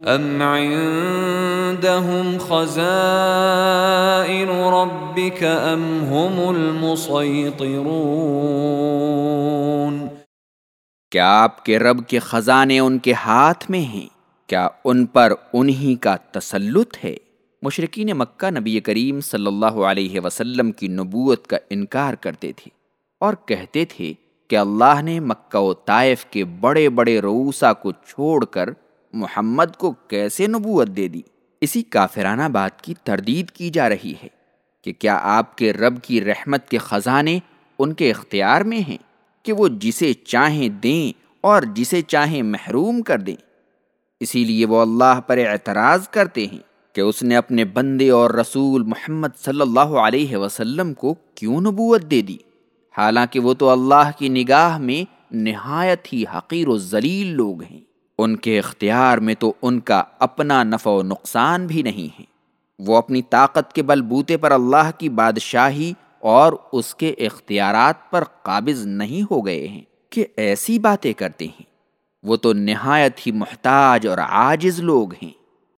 ام عندهم خزائن ربك ام هم المسيطرون کیا آپ کے رب کے خزانے ان کے ہاتھ میں ہیں؟ کیا ان پر انہی کا تسلط ہے؟ مشرقین مکہ نبی کریم صلی اللہ علیہ وسلم کی نبوت کا انکار کرتے تھے اور کہتے تھے کہ اللہ نے مکہ و طائف کے بڑے بڑے روسا کو چھوڑ کر محمد کو کیسے نبوت دے دی؟ اسی کافرانہ بات کی تردید کی جا رہی ہے کہ کیا آپ کے رب کی رحمت کے خزانے ان کے اختیار میں ہیں کہ وہ جسے چاہیں دیں اور جسے چاہیں محروم کر دیں؟ اسی لیے وہ اللہ پر اعتراض کرتے ہیں کہ اس نے اپنے بندے اور رسول محمد صلی اللہ علیہ وسلم کو کیوں نبوت دے دی؟ حالانکہ وہ تو اللہ کی نگاہ میں نہایت ہی حقیر و ذلیل لوگ ہیں۔ ان کے اختیار میں تو ان کا اپنا نفع و نقصان بھی نہیں ہے۔ وہ اپنی طاقت کے بل بوتے پر اللہ کی بادشاہی اور اس کے اختیارات پر قابض نہیں ہو گئے ہیں کہ ایسی باتیں کرتے ہیں۔ وہ تو نہایت ہی محتاج اور عاجز لوگ ہیں۔